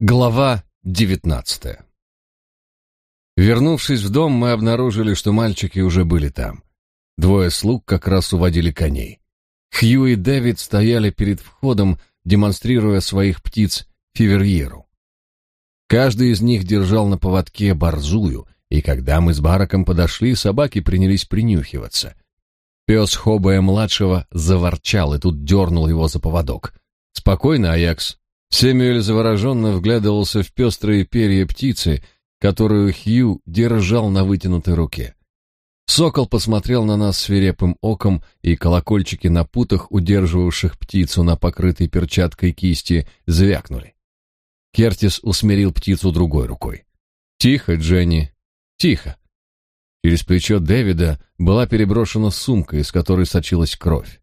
Глава девятнадцатая. Вернувшись в дом, мы обнаружили, что мальчики уже были там. Двое слуг как раз уводили коней. Хью и Дэвид стояли перед входом, демонстрируя своих птиц фиверьеру. Каждый из них держал на поводке борзую, и когда мы с Бараком подошли, собаки принялись принюхиваться. Пес Хобая-младшего заворчал и тут дернул его за поводок. «Спокойно, Аякс, Сэмюэль завороженно вглядывался в пестрые перья птицы, которую Хью держал на вытянутой руке. Сокол посмотрел на нас свирепым оком, и колокольчики на путах, удерживавших птицу на покрытой перчаткой кисти, звякнули. Кертис усмирил птицу другой рукой. «Тихо, Дженни, тихо!» Через плечо Дэвида была переброшена сумка, из которой сочилась кровь.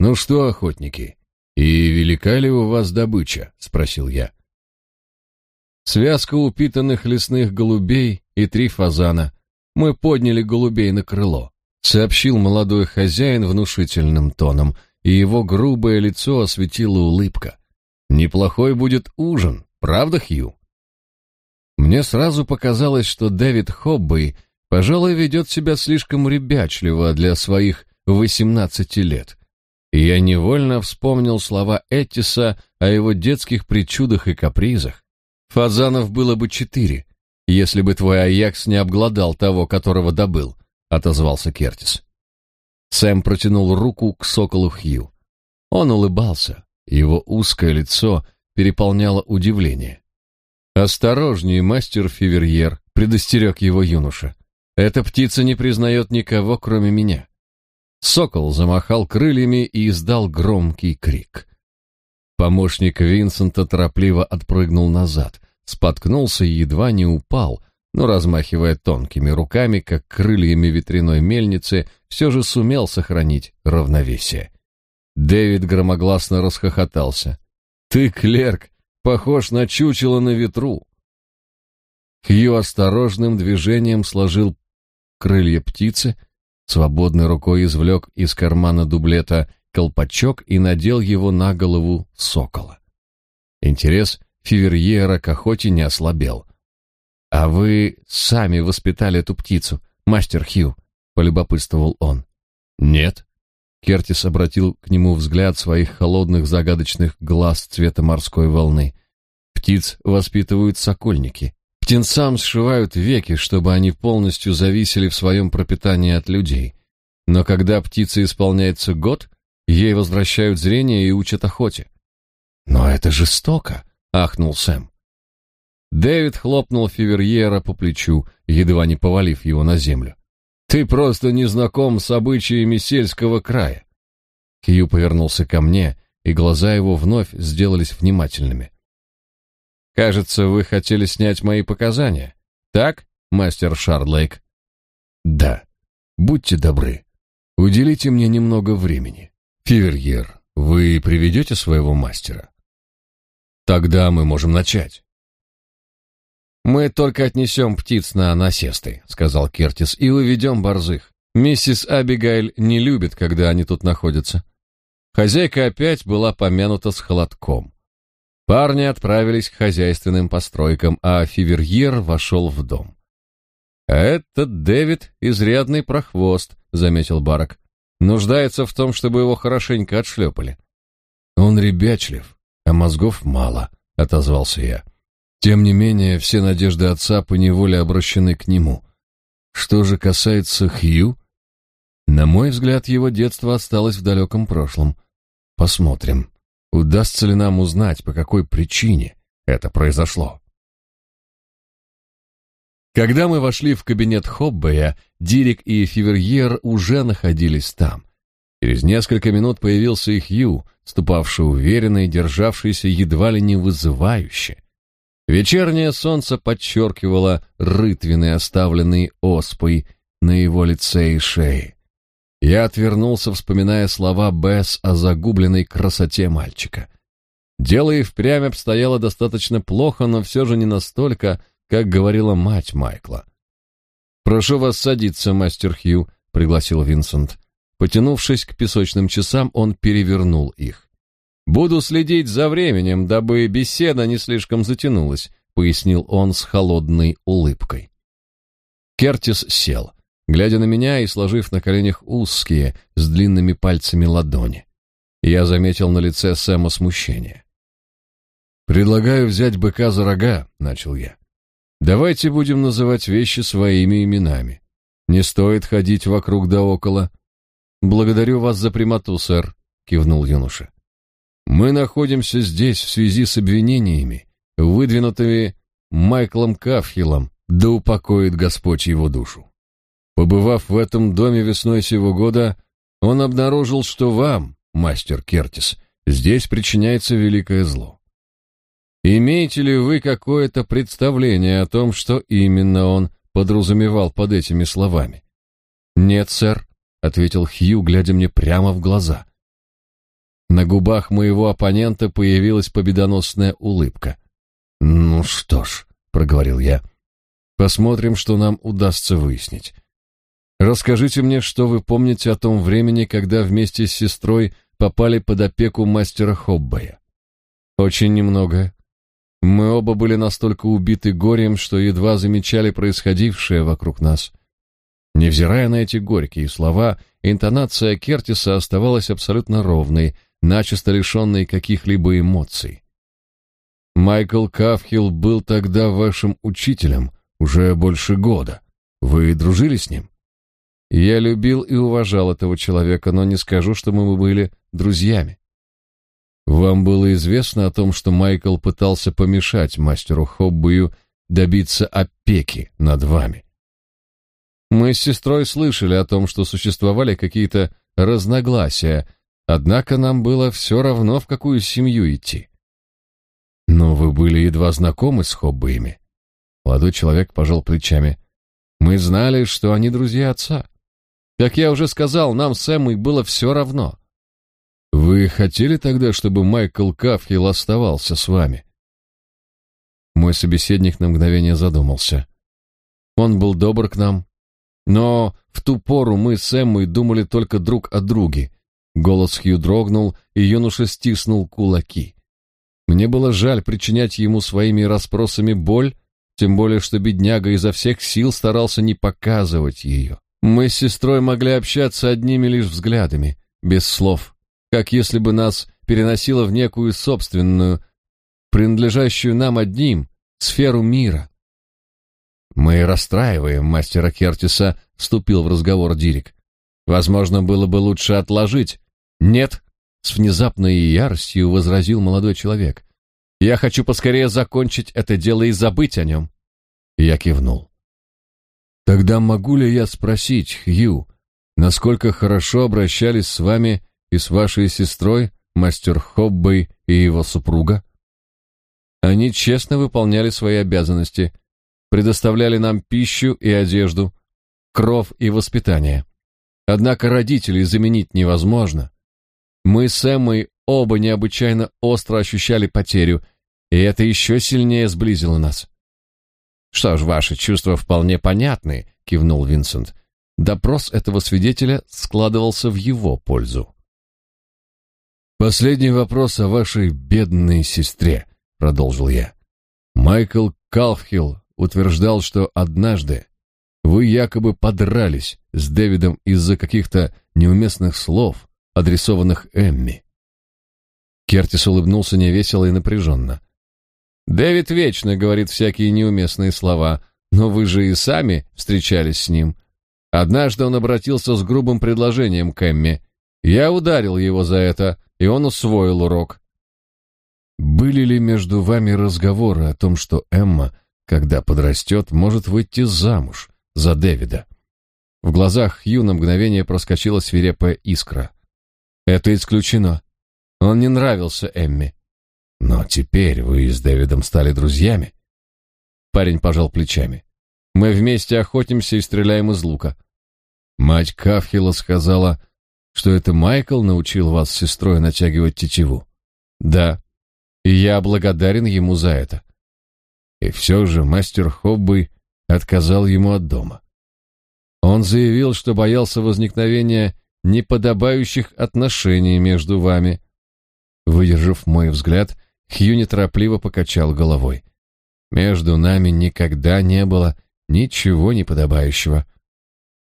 «Ну что, охотники, «И велика ли у вас добыча?» — спросил я. Связка упитанных лесных голубей и три фазана. Мы подняли голубей на крыло, сообщил молодой хозяин внушительным тоном, и его грубое лицо осветила улыбка. Неплохой будет ужин, правда, Хью? Мне сразу показалось, что Дэвид Хоббей, пожалуй, ведет себя слишком ребячливо для своих восемнадцати лет я невольно вспомнил слова Эттиса о его детских причудах и капризах. Фазанов было бы четыре, если бы твой Аякс не обглодал того, которого добыл, отозвался Кертис. Сэм протянул руку к соколу Хью. Он улыбался, его узкое лицо переполняло удивление. «Осторожнее, мастер Фиверьер», — предостерег его юноша. «Эта птица не признает никого, кроме меня. Сокол замахал крыльями и издал громкий крик. Помощник Винсента торопливо отпрыгнул назад, споткнулся и едва не упал, но, размахивая тонкими руками, как крыльями ветряной мельницы, все же сумел сохранить равновесие. Дэвид громогласно расхохотался. «Ты, клерк, похож на чучело на ветру!» Хью осторожным движением сложил крылья птицы, Свободной рукой извлек из кармана дублета колпачок и надел его на голову сокола. Интерес Фиверьера к охоте не ослабел. «А вы сами воспитали эту птицу, мастер Хью?» — полюбопытствовал он. «Нет». Кертис обратил к нему взгляд своих холодных загадочных глаз цвета морской волны. «Птиц воспитывают сокольники. Птенцам сшивают веки, чтобы они полностью зависели в своем пропитании от людей. Но когда птице исполняется год, ей возвращают зрение и учат охоте. «Но это жестоко!» — ахнул Сэм. Дэвид хлопнул Фиверьера по плечу, едва не повалив его на землю. «Ты просто не знаком с обычаями сельского края». Хью повернулся ко мне, и глаза его вновь сделались внимательными. Кажется, вы хотели снять мои показания. Так, мастер Шардлейк? Да. Будьте добры. Уделите мне немного времени. Фиверьер, вы приведете своего мастера? Тогда мы можем начать. Мы только отнесем птиц на насесты, сказал Кертис, и уведем борзых. Миссис Абигайль не любит, когда они тут находятся. Хозяйка опять была помянута с холодком. Парни отправились к хозяйственным постройкам, а Фиверьер вошел в дом. «А этот Дэвид — изрядный прохвост», — заметил Барак. «Нуждается в том, чтобы его хорошенько отшлепали». «Он ребячлив, а мозгов мало», — отозвался я. «Тем не менее, все надежды отца поневоле обращены к нему. Что же касается Хью, на мой взгляд, его детство осталось в далеком прошлом. Посмотрим». Удастся ли нам узнать, по какой причине это произошло? Когда мы вошли в кабинет Хоббея, Дирик и Фиверьер уже находились там. Через несколько минут появился их Ю, ступавший уверенно и державшийся едва ли не вызывающе. Вечернее солнце подчеркивало рытвины, оставленные оспой на его лице и шее. Я отвернулся, вспоминая слова Бесс о загубленной красоте мальчика. Дело и впрямь обстояло достаточно плохо, но все же не настолько, как говорила мать Майкла. «Прошу вас садиться, мастер Хью», — пригласил Винсент. Потянувшись к песочным часам, он перевернул их. Буду следить за временем, дабы беседа не слишком затянулась, пояснил он с холодной улыбкой. Кертис сел, глядя на меня и сложив на коленях узкие, с длинными пальцами ладони. Я заметил на лице Сэма смущение. «Предлагаю взять быка за рога», — начал я. «Давайте будем называть вещи своими именами. Не стоит ходить вокруг да около». «Благодарю вас за прямоту, сэр», — кивнул юноша. «Мы находимся здесь в связи с обвинениями, выдвинутыми Майклом Кафхиллом, да упокоит Господь его душу. Побывав в этом доме весной сего года, он обнаружил, что вам, мастер Кертис, здесь причиняется великое зло. Имеете ли вы какое-то представление о том, что именно он подразумевал под этими словами? Нет, сэр, ответил Хью, глядя мне прямо в глаза. На губах моего оппонента появилась победоносная улыбка. Ну что ж, проговорил я. Посмотрим, что нам удастся выяснить. Расскажите мне, что вы помните о том времени, когда вместе с сестрой попали под опеку мастера Хоббая. Очень немного, мы оба были настолько убиты горем, что едва замечали происходившее вокруг нас. Невзирая на эти горькие слова, интонация Кертиса оставалась абсолютно ровной, начисто лишенной каких-либо эмоций. Майкл Кафхилл был тогда вашим учителем уже больше года. Вы дружили с ним? Я любил и уважал этого человека, но не скажу, что мы были друзьями. Вам было известно о том, что Майкл пытался помешать мастеру Хоббию добиться опеки над вами? Мы с сестрой слышали о том, что существовали какие-то разногласия, однако нам было все равно, в какую семью идти. Но вы были едва знакомы с Хоббиями. Молодой человек пожал плечами. Мы знали, что они друзья отца. Как я уже сказал, нам с Эммой было все равно. Вы хотели тогда, чтобы Майкл Кафхилл оставался с вами? Мой собеседник на мгновение задумался. Он был добр к нам, но в ту пору мы с Эммой думали только друг о друге. Голос Хью дрогнул, и юноша стиснул кулаки. Мне было жаль причинять ему своими расспросами боль, тем более что бедняга изо всех сил старался не показывать ее. Мы с сестрой могли общаться одними лишь взглядами, без слов как если бы нас переносило в некую собственную, принадлежащую нам одним, сферу мира. «Мы расстраиваем мастера Кертиса», — вступил в разговор Дирик. «Возможно, было бы лучше отложить». «Нет», — с внезапной яростью возразил молодой человек. «Я хочу поскорее закончить это дело и забыть о нем». Я кивнул. «Тогда могу ли я спросить, Хью, насколько хорошо обращались с вами и с вашей сестрой, мастер Хоббой и его супруга? Они честно выполняли свои обязанности, предоставляли нам пищу и одежду, кров и воспитание. Однако родителей заменить невозможно. Мы с Эммой оба необычайно остро ощущали потерю, и это еще сильнее сблизило нас. «Что ж, ваши чувства вполне понятны», — кивнул Винсент. Допрос этого свидетеля складывался в его пользу. Последний вопрос о вашей бедной сестре, продолжил я. Майкл Калфхилл утверждал, что однажды вы якобы подрались с Дэвидом из-за каких-то неуместных слов, адресованных Эмми. Кертис улыбнулся невесело и напряженно. Дэвид вечно говорит всякие неуместные слова, но вы же и сами встречались с ним. Однажды он обратился с грубым предложением к Эмми. Я ударил его за это, и он усвоил урок. Были ли между вами разговоры о том, что Эмма, когда подрастет, может выйти замуж за Дэвида? В глазах Хью на мгновение проскочила свирепая искра. Это исключено. Он не нравился Эмме. Но теперь вы с Дэвидом стали друзьями. Парень пожал плечами. Мы вместе охотимся и стреляем из лука. Мать Кафхила сказала, что это Майкл научил вас с сестрой натягивать тетиву? Да. И я благодарен ему за это. И все же мастер Хоббы отказал ему от дома. Он заявил, что боялся возникновения неподобающих отношений между вами. Выдержав мой взгляд, Хью неторопливо покачал головой. Между нами никогда не было ничего неподобающего.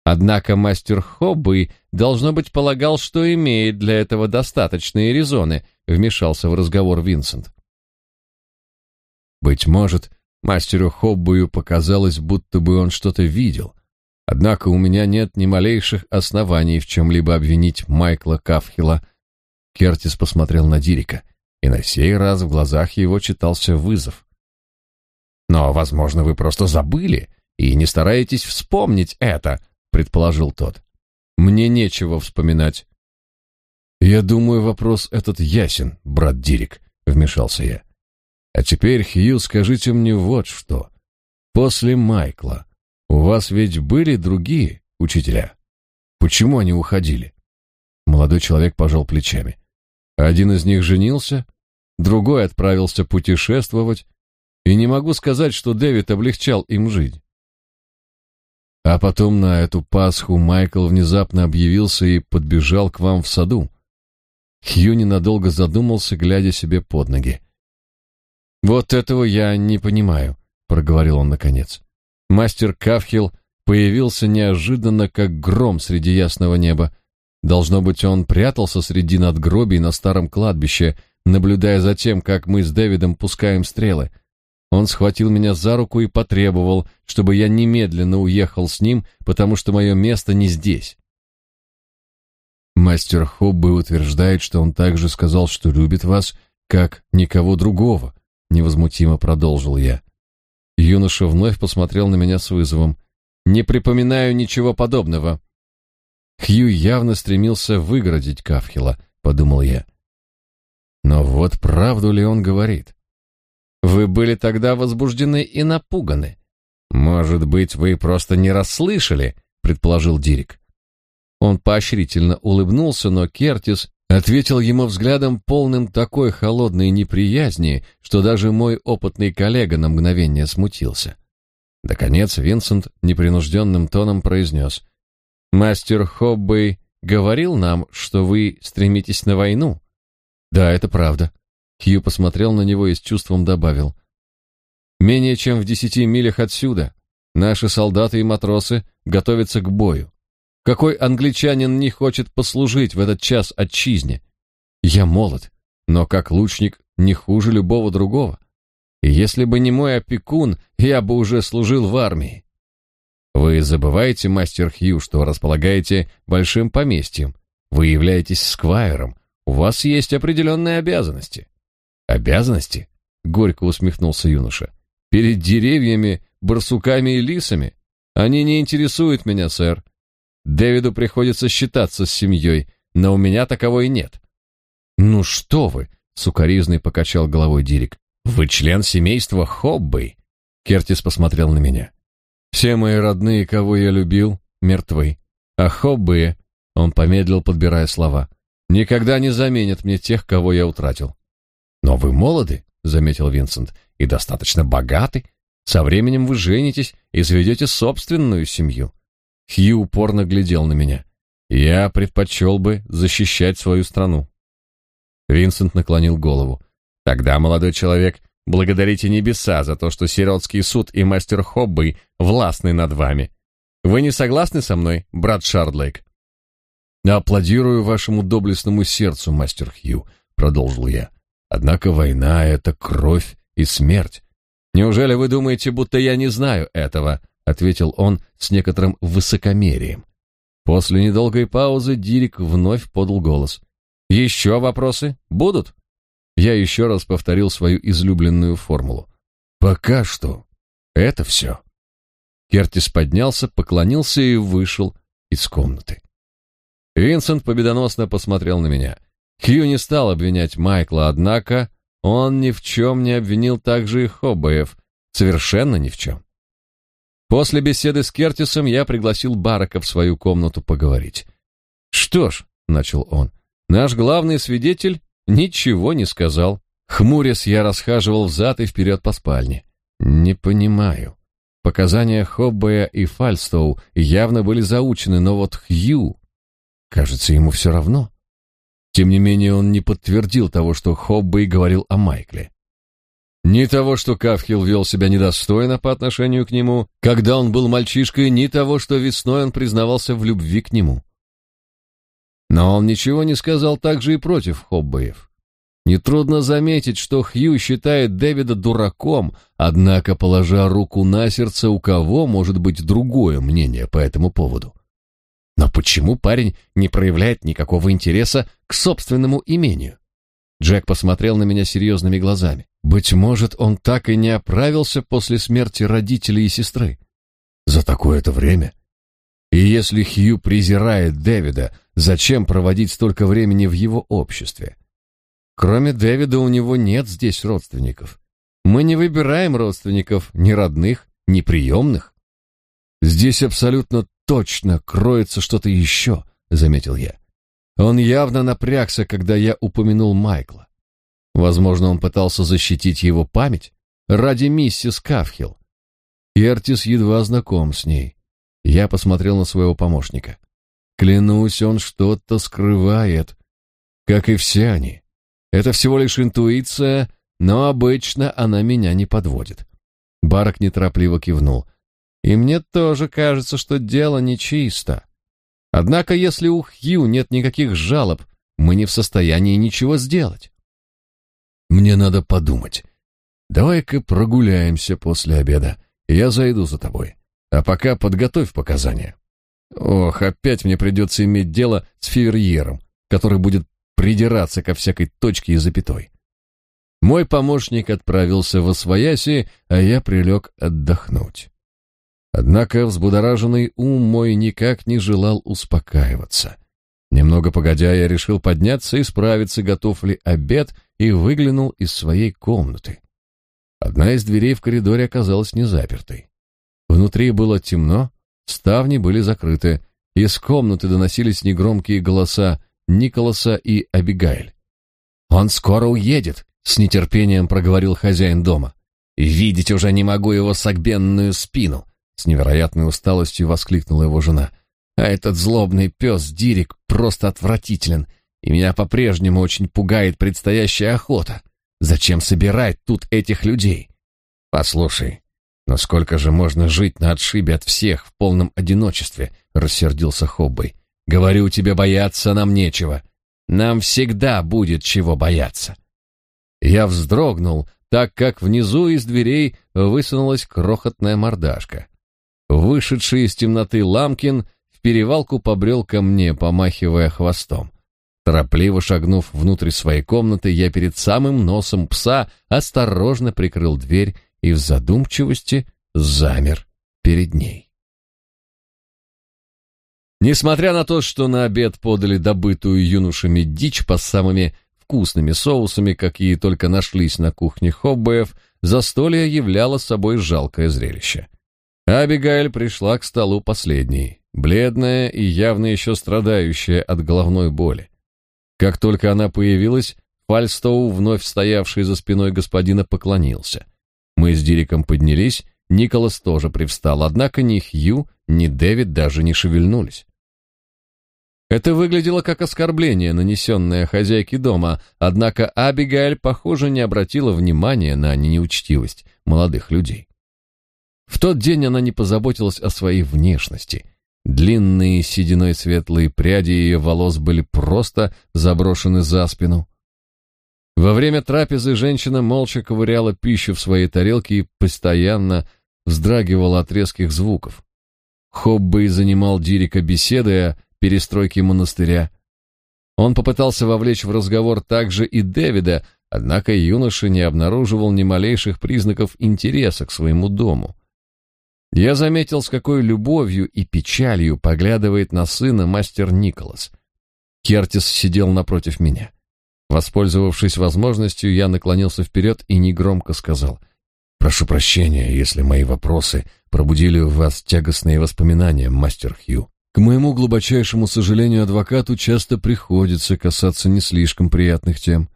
Однако мастер Хобби, должно быть, полагал, что имеет для этого достаточные резоны, вмешался в разговор Винсент. Быть может, мастеру Хоббию показалось, будто бы он что-то видел. Однако у меня нет ни малейших оснований в чем-либо обвинить Майкла Кафхила. Кертис посмотрел на Дирика, и на сей раз в глазах его читался вызов. «Но, возможно, вы просто забыли и не стараетесь вспомнить это», — предположил тот. «Мне нечего вспоминать». «Я думаю, вопрос этот ясен, брат Дирик», — вмешался я. «А теперь, Хью, скажите мне вот что. После Майкла у вас ведь были другие учителя. Почему они уходили?» Молодой человек пожал плечами. Один из них женился, другой отправился путешествовать, и не могу сказать, что Дэвид облегчал им жизнь. А потом на эту Пасху Майкл внезапно объявился и подбежал к вам в саду. Хью ненадолго задумался, глядя себе под ноги. «Вот этого я не понимаю», — проговорил он наконец. Мастер Кавхил появился неожиданно, как гром среди ясного неба. Должно быть, он прятался среди надгробий на старом кладбище, наблюдая за тем, как мы с Дэвидом пускаем стрелы. Он схватил меня за руку и потребовал, чтобы я немедленно уехал с ним, потому что мое место не здесь. Мастер Хоббы утверждает, что он также сказал, что любит вас, как никого другого, невозмутимо продолжил я. Юноша вновь посмотрел на меня с вызовом. Не припоминаю ничего подобного. Хью явно стремился выгородить Кафхила, подумал я. Но вот правду ли он говорит? Вы были тогда возбуждены и напуганы. Может быть, вы просто не расслышали, предположил Дирик. Он поощрительно улыбнулся, но Кертис ответил ему взглядом полным такой холодной неприязни, что даже мой опытный коллега на мгновение смутился. Наконец Винсент непринужденным тоном произнес. «Мастер Хоббей говорил нам, что вы стремитесь на войну». «Да, это правда». Хью посмотрел на него и с чувством добавил. «Менее чем в десяти милях отсюда наши солдаты и матросы готовятся к бою. Какой англичанин не хочет послужить в этот час отчизне? Я молод, но как лучник не хуже любого другого. И если бы не мой опекун, я бы уже служил в армии. Вы забываете, мастер Хью, что располагаете большим поместьем. Вы являетесь сквайром. У вас есть определенные обязанности. Обязанности? Горько усмехнулся юноша. Перед деревьями, барсуками и лисами? Они не интересуют меня, сэр. Дэвиду приходится считаться с семьей, но у меня таковой нет. Ну что вы, сукаризный покачал головой Дирик. Вы член семейства Хоббей. Кертис посмотрел на меня. Все мои родные, кого я любил, мертвы. А Хоббеи, он помедлил, подбирая слова, никогда не заменят мне тех, кого я утратил. Но вы молоды, заметил Винсент, и достаточно богаты. Со временем вы женитесь и заведете собственную семью. Хью упорно глядел на меня. Я предпочел бы защищать свою страну. Винсент наклонил голову. Тогда, молодой человек, благодарите небеса за то, что сиротский суд и мастер Хоббы властны над вами. Вы не согласны со мной, брат Шардлейк? Аплодирую вашему доблестному сердцу, мастер Хью, продолжил я. Однако война это кровь и смерть. Неужели вы думаете, будто я не знаю этого? ответил он с некоторым высокомерием. После недолгой паузы Дирик вновь подал голос. «Еще вопросы? Будут?» Я еще раз повторил свою излюбленную формулу. «Пока что. Это все». Кертис поднялся, поклонился и вышел из комнаты. Винсент победоносно посмотрел на меня. Хью не стал обвинять Майкла, однако он ни в чем не обвинил также и Хоббеев. Совершенно ни в чем. После беседы с Кертисом я пригласил Барака в свою комнату поговорить. «Что ж», — начал он, — «наш главный свидетель ничего не сказал». Хмурясь, я расхаживал взад и вперед по спальне. «Не понимаю». Показания Хоббея и Фальстоу явно были заучены, но вот Хью... Кажется, ему все равно. Тем не менее, он не подтвердил того, что Хоббей говорил о Майкле. Ни того, что Кавхил вел себя недостойно по отношению к нему, когда он был мальчишкой, ни того, что весной он признавался в любви к нему. Но он ничего не сказал также и против Хоббеев. Нетрудно заметить, что Хью считает Дэвида дураком, однако, положа руку на сердце, у кого может быть другое мнение по этому поводу? Но почему парень не проявляет никакого интереса к собственному имению? Джек посмотрел на меня серьезными глазами. Быть может, он так и не оправился после смерти родителей и сестры. За такое-то время. И если Хью презирает Дэвида, зачем проводить столько времени в его обществе? Кроме Дэвида у него нет здесь родственников. Мы не выбираем родственников ни родных, ни приемных. Здесь абсолютно точно кроется что-то еще, заметил я. Он явно напрягся, когда я упомянул Майкла. Возможно, он пытался защитить его память ради миссис Кавхилл. Кертис едва знаком с ней. Я посмотрел на своего помощника. Клянусь, он что-то скрывает, как и все они. Это всего лишь интуиция, но обычно она меня не подводит. Барак неторопливо кивнул. И мне тоже кажется, что дело нечисто. Однако, если у Хью нет никаких жалоб, мы не в состоянии ничего сделать. Мне надо подумать. Давай-ка прогуляемся после обеда. Я зайду за тобой. А пока подготовь показания. Ох, опять мне придется иметь дело с Фиверьером, который будет придираться ко всякой точке и запятой. Мой помощник отправился в Освояси, а я прилег отдохнуть. Однако взбудораженный ум мой никак не желал успокаиваться. Немного погодя, я решил подняться и справиться, готов ли обед, и выглянул из своей комнаты. Одна из дверей в коридоре оказалась не запертой. Внутри было темно, ставни были закрыты, из комнаты доносились негромкие голоса Николаса и Абигайль. «Он скоро уедет», — с нетерпением проговорил хозяин дома. «Видеть уже не могу его согбенную спину», — с невероятной усталостью воскликнула его жена. «А этот злобный пес Дирик просто отвратителен, и меня по-прежнему очень пугает предстоящая охота. Зачем собирать тут этих людей? Послушай, но сколько же можно жить на отшибе от всех в полном одиночестве?» — рассердился Хоббей. Говорю тебе, бояться нам нечего. Нам всегда будет чего бояться. Я вздрогнул, так как внизу из дверей высунулась крохотная мордашка. Вышедший из темноты Ламкин в перевалку побрел ко мне, помахивая хвостом. Торопливо шагнув внутрь своей комнаты, я перед самым носом пса осторожно прикрыл дверь и в задумчивости замер перед ней. Несмотря на то, что на обед подали добытую юношами дичь по самыми вкусными соусами, какие только нашлись на кухне Хоббеев, застолье являло собой жалкое зрелище. Абигайль пришла к столу последней, бледная и явно еще страдающая от головной боли. Как только она появилась, Фальстоу, вновь стоявший за спиной господина, поклонился. Мы с Дириком поднялись, Николас тоже привстал, однако ни Хью, ни Дэвид даже не шевельнулись. Это выглядело как оскорбление, нанесенное хозяйке дома, однако Абигайль, похоже, не обратила внимания на неучтивость молодых людей. В тот день она не позаботилась о своей внешности. Длинные сединой светлые пряди ее волос были просто заброшены за спину. Во время трапезы женщина молча ковыряла пищу в своей тарелке и постоянно вздрагивала от резких звуков. Хоббей занимал Дирика беседой перестройки монастыря. Он попытался вовлечь в разговор также и Дэвида, однако юноша не обнаруживал ни малейших признаков интереса к своему дому. Я заметил, с какой любовью и печалью поглядывает на сына мастер Николас. Кертис сидел напротив меня. Воспользовавшись возможностью, я наклонился вперед и негромко сказал: "Прошу прощения, если мои вопросы пробудили в вас тягостные воспоминания, мастер Хью. К моему глубочайшему сожалению, адвокату часто приходится касаться не слишком приятных тем.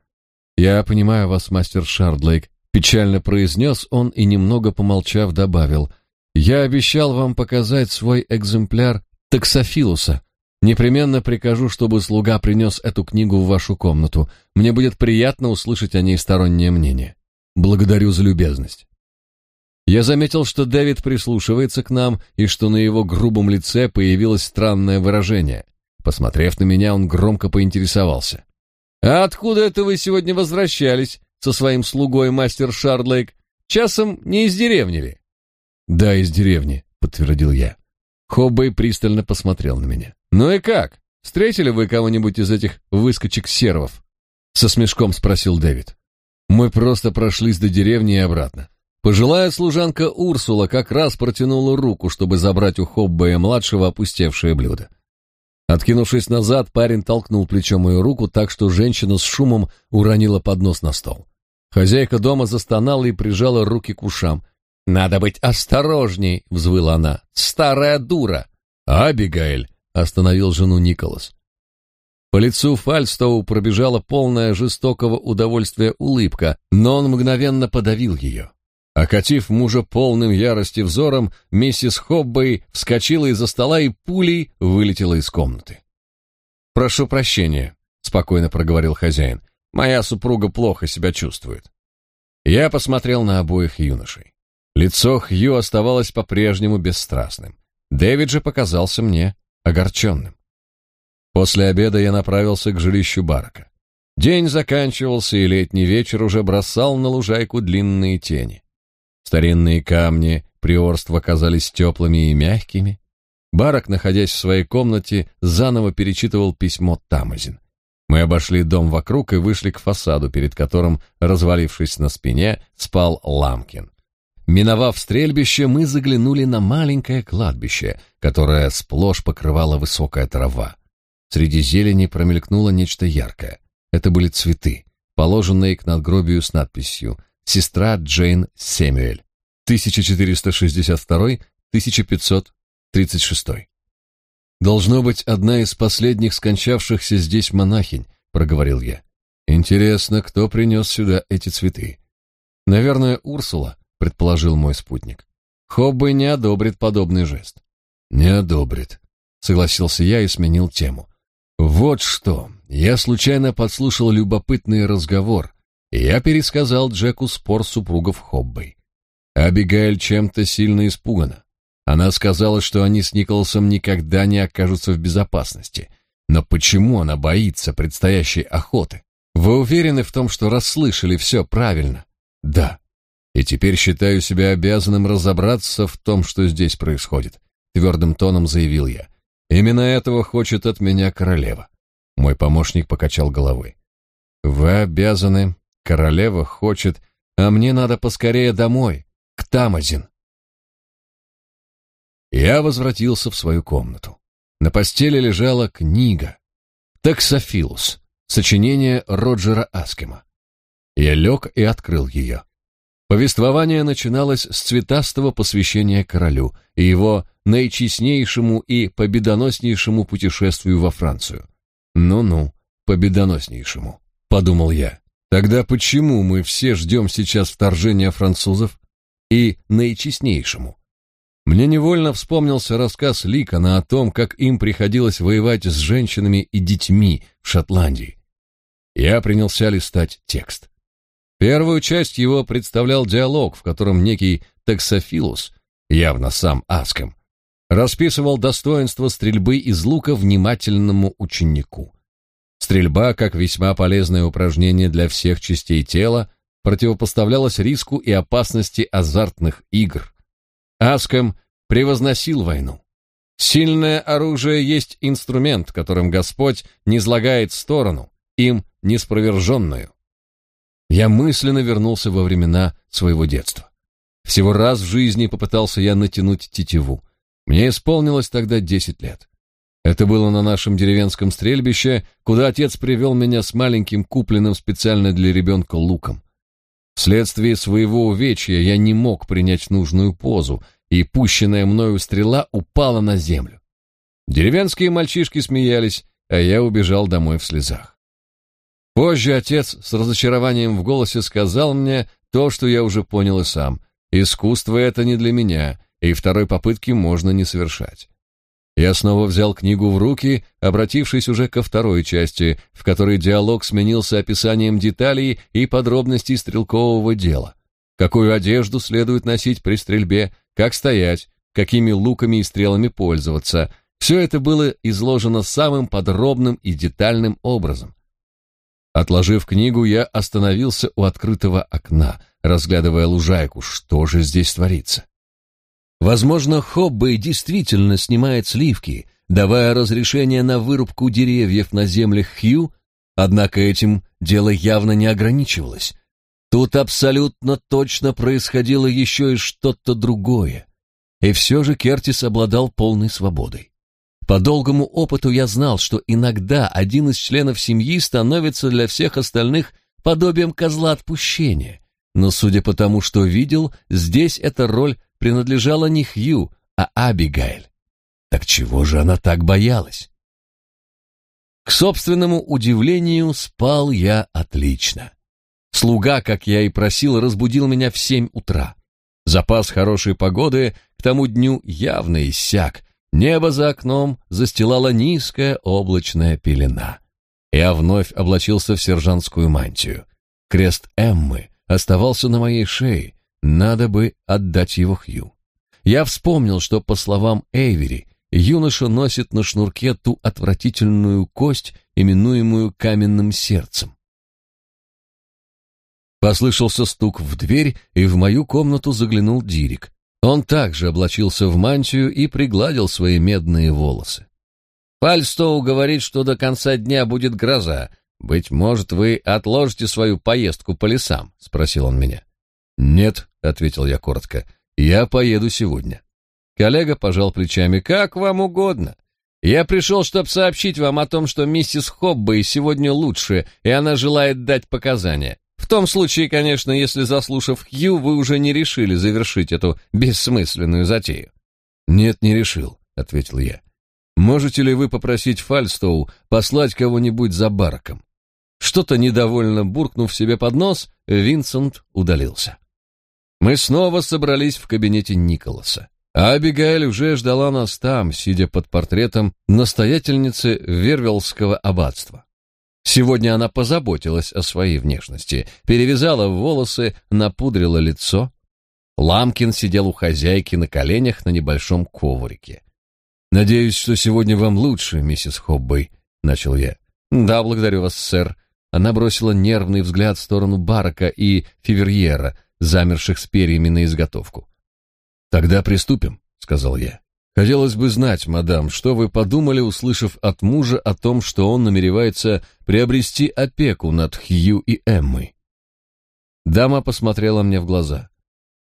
Я понимаю вас, мастер Шардлейк, печально произнес он и немного помолчав добавил: "Я обещал вам показать свой экземпляр таксофилуса. Непременно прикажу, чтобы слуга принес эту книгу в вашу комнату. Мне будет приятно услышать о ней стороннее мнение. Благодарю за любезность. Я заметил, что Дэвид прислушивается к нам и что на его грубом лице появилось странное выражение. Посмотрев на меня, он громко поинтересовался: "А откуда это вы сегодня возвращались со своим слугой, мастер Шардлейк? Часом не из деревни ли?" "Да, из деревни", подтвердил я. Хоббей пристально посмотрел на меня. «Ну и как? Встретили вы кого-нибудь из этих выскочек-сервов?» Со смешком спросил Дэвид. «Мы просто прошлись до деревни и обратно. Пожилая служанка Урсула как раз протянула руку, чтобы забрать у Хоббея-младшего опустевшее блюдо. Откинувшись назад, парень толкнул плечом мою руку так, что женщина с шумом уронила поднос на стол. Хозяйка дома застонала и прижала руки к ушам. «Надо быть осторожней!» — взвыла она. «Старая дура!» «Абигаэль!» — остановил жену Николас. По лицу Фальстоу пробежала полная жестокого удовольствия улыбка, но он мгновенно подавил ее. Окатив мужа полным ярости взором, миссис Хоббей вскочила из-за стола и пулей вылетела из комнаты. «Прошу прощения», — спокойно проговорил хозяин. «Моя супруга плохо себя чувствует». Я посмотрел на обоих юношей. Лицо Хью оставалось по-прежнему бесстрастным. Дэвид же показался мне огорченным. После обеда я направился к жилищу Барака. День заканчивался, и летний вечер уже бросал на лужайку длинные тени. Старинные камни приорства казались теплыми и мягкими. Барак, находясь в своей комнате, заново перечитывал письмо Тамазин. Мы обошли дом вокруг и вышли к фасаду, перед которым, развалившись на спине, спал Ламкин. Миновав стрельбище, мы заглянули на маленькое кладбище, которое сплошь покрывала высокая трава. Среди зелени промелькнуло нечто яркое. Это были цветы, положенные к надгробию с надписью «Сестра Джейн Сэмюэль, 1462-1536». «Должно быть, одна из последних скончавшихся здесь монахинь», — проговорил я. «Интересно, кто принес сюда эти цветы?» «Наверное, Урсула», предположил мой спутник. Хоббы не одобрит подобный жест. Не одобрит, согласился я и сменил тему. Вот что, я случайно подслушал любопытный разговор, и я пересказал Джеку спор супругов Хоббей. Абигейль чем-то сильно испугана. Она сказала, что они с Николасом никогда не окажутся в безопасности. Но почему она боится предстоящей охоты? Вы уверены в том, что расслышали все правильно? Да и теперь считаю себя обязанным разобраться в том, что здесь происходит, твердым тоном заявил я. Именно этого хочет от меня королева. Мой помощник покачал головой. Вы обязаны, королева хочет, а мне надо поскорее домой, к Тамазин. Я возвратился в свою комнату. На постели лежала книга «Таксофилус», сочинение Роджера Аскема. Я лег и открыл ее. Повествование начиналось с цветастого посвящения королю и его наичестнейшему и победоноснейшему путешествию во Францию. Ну-ну, победоноснейшему, подумал я. Тогда почему мы все ждем сейчас вторжения французов и наичестнейшему? Мне невольно вспомнился рассказ Ликона о том, как им приходилось воевать с женщинами и детьми в Шотландии. Я принялся листать текст. Первую часть его представлял диалог, в котором некий Тексофилус, явно сам Аском, расписывал достоинства стрельбы из лука внимательному ученику. Стрельба, как весьма полезное упражнение для всех частей тела, противопоставлялась риску и опасности азартных игр. Аском превозносил войну. Сильное оружие есть инструмент, которым Господь не злагает сторону, им неспроверженную. Я мысленно вернулся во времена своего детства. Всего раз в жизни попытался я натянуть тетиву. Мне исполнилось тогда десять лет. Это было на нашем деревенском стрельбище, куда отец привел меня с маленьким купленным специально для ребенка луком. Вследствие своего увечья я не мог принять нужную позу, и пущенная мною стрела упала на землю. Деревенские мальчишки смеялись, а я убежал домой в слезах. Позже отец с разочарованием в голосе сказал мне то, что я уже понял и сам. Искусство это не для меня, и второй попытки можно не совершать. Я снова взял книгу в руки, обратившись уже ко второй части, в которой диалог сменился описанием деталей и подробностей стрелкового дела. Какую одежду следует носить при стрельбе, как стоять, какими луками и стрелами пользоваться. Все это было изложено самым подробным и детальным образом. Отложив книгу, я остановился у открытого окна, разглядывая лужайку. Что же здесь творится? Возможно, Хоббей действительно снимает сливки, давая разрешение на вырубку деревьев на землях Хью, однако этим дело явно не ограничивалось. Тут абсолютно точно происходило еще и что-то другое. И все же Кертис обладал полной свободой. По долгому опыту я знал, что иногда один из членов семьи становится для всех остальных подобием козла отпущения, но судя по тому, что видел, здесь эта роль принадлежала не Хью, а Абигайль. Так чего же она так боялась? К собственному удивлению, спал я отлично. Слуга, как я и просил, разбудил меня в семь утра. Запас хорошей погоды к тому дню явно иссяк. Небо за окном застилала низкая облачная пелена. Я вновь облачился в сержантскую мантию. Крест Эммы оставался на моей шее, надо бы отдать его Хью. Я вспомнил, что, по словам Эйвери, юноша носит на шнурке ту отвратительную кость, именуемую каменным сердцем. Послышался стук в дверь, и в мою комнату заглянул Дирик. Он также облачился в мантию и пригладил свои медные волосы. «Фальстоу говорит, что до конца дня будет гроза. Быть может, вы отложите свою поездку по лесам?» — спросил он меня. «Нет», — ответил я коротко, — «я поеду сегодня». Коллега пожал плечами. «Как вам угодно. Я пришел, чтобы сообщить вам о том, что миссис Хоббей сегодня лучше, и она желает дать показания. В том случае, конечно, если, заслушав Хью, вы уже не решили завершить эту бессмысленную затею». «Нет, не решил», — ответил я. «Можете ли вы попросить Фальстоу послать кого-нибудь за бараком?» Что-то недовольно буркнув себе под нос, Винсент удалился. Мы снова собрались в кабинете Николаса. А Абигайль уже ждала нас там, сидя под портретом настоятельницы Вервелского аббатства. Сегодня она позаботилась о своей внешности, перевязала волосы, напудрила лицо. Ламкин сидел у хозяйки на коленях на небольшом коврике. «Надеюсь, что сегодня вам лучше, миссис Хоббей», — начал я. «Да, благодарю вас, сэр». Она бросила нервный взгляд в сторону Барака и Фиверьера, замерших с перьями на изготовку. «Тогда приступим», — сказал я. «Хотелось бы знать, мадам, что вы подумали, услышав от мужа о том, что он намеревается приобрести опеку над Хью и Эммой?» Дама посмотрела мне в глаза.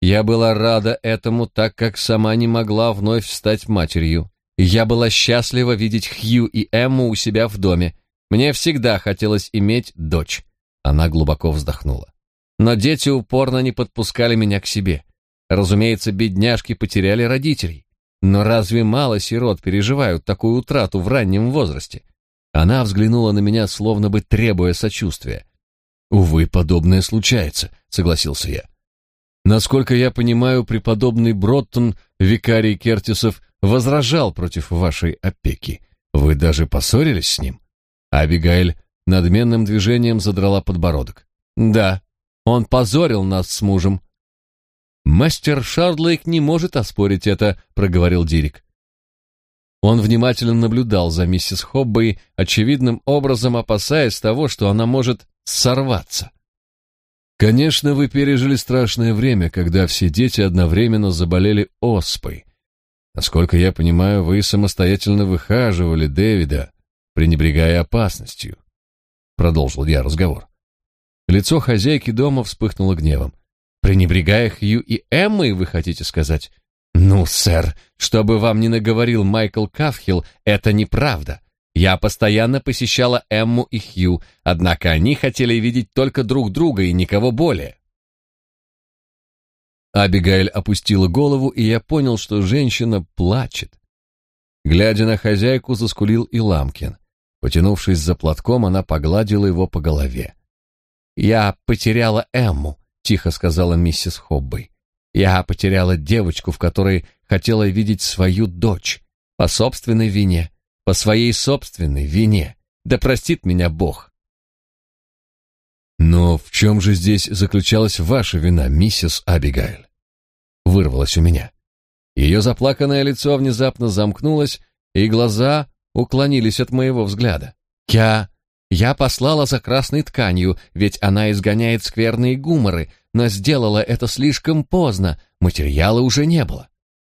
Я была рада этому, так как сама не могла вновь стать матерью. Я была счастлива видеть Хью и Эмму у себя в доме. Мне всегда хотелось иметь дочь. Она глубоко вздохнула. Но дети упорно не подпускали меня к себе. Разумеется, бедняжки потеряли родителей. Но разве мало сирот переживают такую утрату в раннем возрасте? Она взглянула на меня, словно бы требуя сочувствия. «Увы, подобное случается», — согласился я. «Насколько я понимаю, преподобный Броттон, викарий Кертисов, возражал против вашей опеки. Вы даже поссорились с ним?» Абигаэль надменным движением задрала подбородок. «Да, он позорил нас с мужем. Мастер Шардлейк не может оспорить это, проговорил Дирик. Он внимательно наблюдал за миссис Хоббей, очевидным образом опасаясь того, что она может сорваться. Конечно, вы пережили страшное время, когда все дети одновременно заболели оспой. Насколько я понимаю, вы самостоятельно выхаживали Дэвида, пренебрегая опасностью. Продолжил я разговор. Лицо хозяйки дома вспыхнуло гневом. «Пренебрегая Хью и Эммой, вы хотите сказать?» «Ну, сэр, что бы вам ни наговорил Майкл Кафхилл, это неправда. Я постоянно посещала Эмму и Хью, однако они хотели видеть только друг друга и никого более». Абигайль опустила голову, и я понял, что женщина плачет. Глядя на хозяйку, заскулил и Ламкин. Потянувшись за платком, она погладила его по голове. «Я потеряла Эмму», — тихо сказала миссис Хоббей. «Я потеряла девочку, в которой хотела видеть свою дочь. По собственной вине, по своей собственной вине. Да простит меня Бог. Но в чем же здесь заключалась ваша вина, миссис Абигайль? Вырвалось у меня. Ее заплаканное лицо внезапно замкнулось, и глаза уклонились от моего взгляда. Я... Я послала за красной тканью, ведь она изгоняет скверные гуморы, но сделала это слишком поздно, материала уже не было.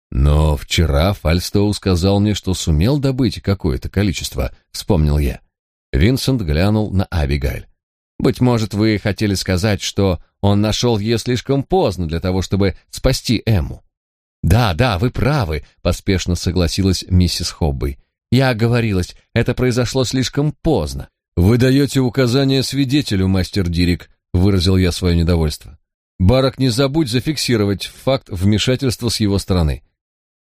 Но вчера Фальстоу сказал мне, что сумел добыть какое-то количество, вспомнил я. Винсент глянул на Абигайль. Быть может, вы хотели сказать, что он нашел ее слишком поздно для того, чтобы спасти Эмму. Да, да, вы правы, поспешно согласилась миссис Хобби. Я оговорилась, это произошло слишком поздно. Вы даете указания свидетелю, мастер Дирик, выразил я свое недовольство. Барак, не забудь зафиксировать факт вмешательства с его стороны.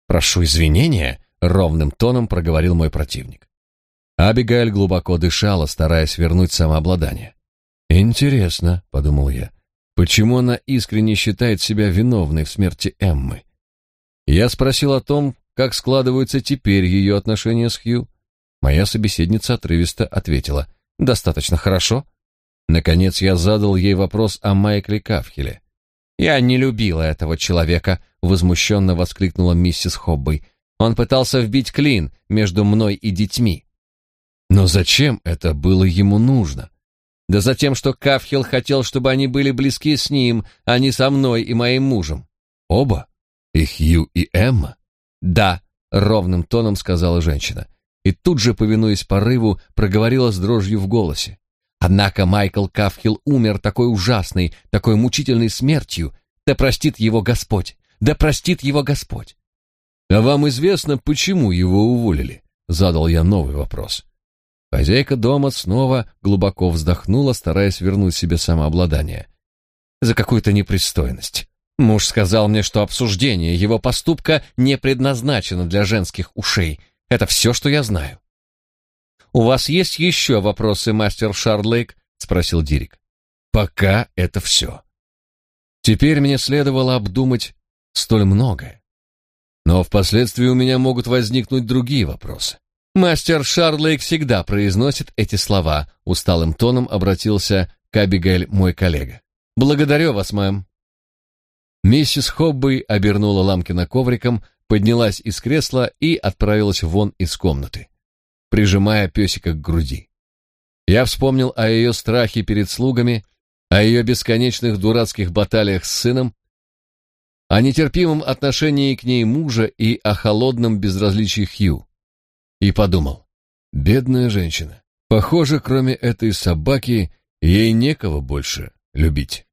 Прошу извинения, ровным тоном проговорил мой противник. Абигайль глубоко дышала, стараясь вернуть самообладание. «Интересно», — подумал я, — «почему она искренне считает себя виновной в смерти Эммы?» Я спросил о том, как складываются теперь ее отношения с Хью. Моя собеседница отрывисто ответила «Достаточно хорошо». Наконец я задал ей вопрос о Майкле Кафхеле. «Я не любила этого человека», — возмущенно воскликнула миссис Хоббой. «Он пытался вбить клин между мной и детьми». Но зачем это было ему нужно? Да за тем, что Кафхел хотел, чтобы они были близки с ним, а не со мной и моим мужем. Оба? И Хью, и Эмма? Да, ровным тоном сказала женщина. И тут же, повинуясь порыву, проговорила с дрожью в голосе. Однако Майкл Кафхил умер такой ужасной, такой мучительной смертью. Да простит его Господь! Да простит его Господь! А вам известно, почему его уволили? Задал я новый вопрос. Хозяйка дома снова глубоко вздохнула, стараясь вернуть себе самообладание. За какую-то непристойность. Муж сказал мне, что обсуждение его поступка не предназначено для женских ушей. Это все, что я знаю. «У вас есть еще вопросы, мастер Шардлейк?» — спросил Дирик. «Пока это все. Теперь мне следовало обдумать столь многое. Но впоследствии у меня могут возникнуть другие вопросы. Мастер Шарлейк всегда произносит эти слова, усталым тоном обратился к Абигель мой коллега. Благодарю вас, мэм. Миссис Хобби обернула Ламкина ковриком, поднялась из кресла и отправилась вон из комнаты, прижимая песика к груди. Я вспомнил о ее страхе перед слугами, о ее бесконечных дурацких баталиях с сыном, о нетерпимом отношении к ней мужа и о холодном безразличии Хью и подумал, бедная женщина, похоже, кроме этой собаки, ей некого больше любить.